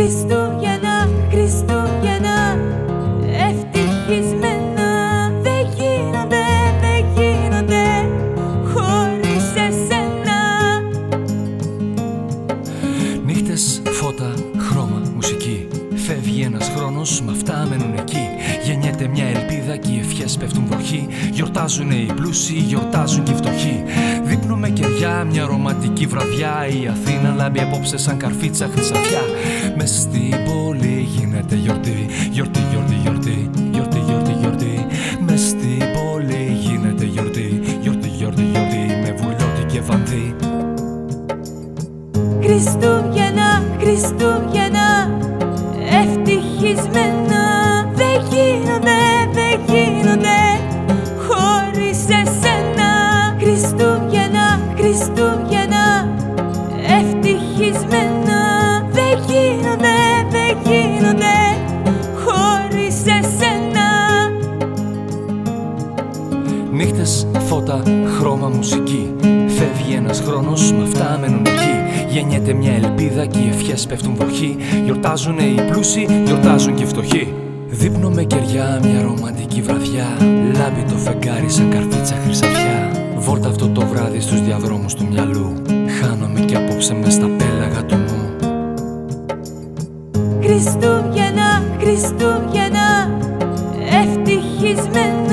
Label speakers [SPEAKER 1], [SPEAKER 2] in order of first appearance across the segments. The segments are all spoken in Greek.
[SPEAKER 1] Χριστούγεννα, Χριστούγεννα Ευτυχισμένα δεν γίνονται, δεν γίνονται χωρίς εσένα.
[SPEAKER 2] Νύχτες, φώτα, χρώμα, μουσική. Φεύγει ένας χρόνος, μα αυτά μένουν εκεί Γεννιέται μια ελπίδα και οι ευχές πέφτουν βροχή. Γιορτάζουν οι πλούσιοι, γιορτάζουν και οι φτωχοί. Δίπνο με κεριά, μια ρομαντική βραδιά. Η Αθήνα λάμπει απόψε σαν καρφίτσα χρυσαφιά Μες στην πόλη γίνεται γιορτή. Γιορτή, γιορτή, γιορτή. Γιορτή, γιορτή, γιορτή. Μες στην πόλη γίνεται γιορτή. Γιορτή, γιορτή, γιορτή. Με βουλιώτη και βανδύ.
[SPEAKER 1] Χριστούγεννα, Χριστούγεννα Ευτυχισμένα Χριστούγεννα, Χριστούγεννα Ευτυχισμένα. Δεν γίνονται, δεν γίνονται χωρίς εσένα.
[SPEAKER 2] Νύχτες, φώτα, χρώμα, μουσική. Φεύγει ένας χρόνος, μα αυτά μένουν εκεί. Γεννιέται μια ελπίδα και οι ευχές πέφτουν βροχή. Γιορτάζουν οι πλούσιοι, γιορτάζουν και οι φτωχοί. Δείπνο με κεριά, μια ρομαντική βραδιά. Λάμπει το φεγγάρι σαν καρφίτσα χρυσαφιά Βόλτα αυτό το βράδυ στους διαδρόμους του μυαλού. Χάνομαι και απόψε μες στα πέλαγα του νου.
[SPEAKER 1] Χριστούγεννα, Χριστούγεννα Ευτυχισμένα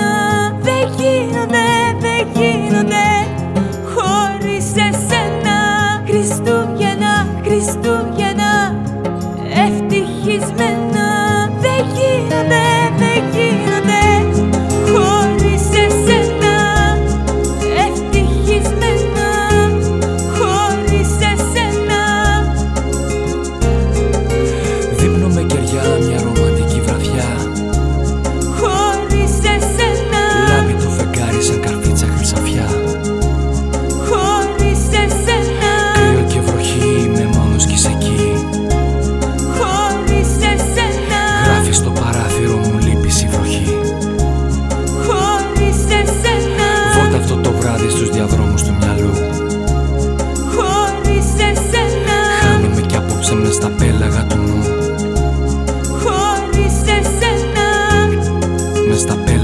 [SPEAKER 1] está perto.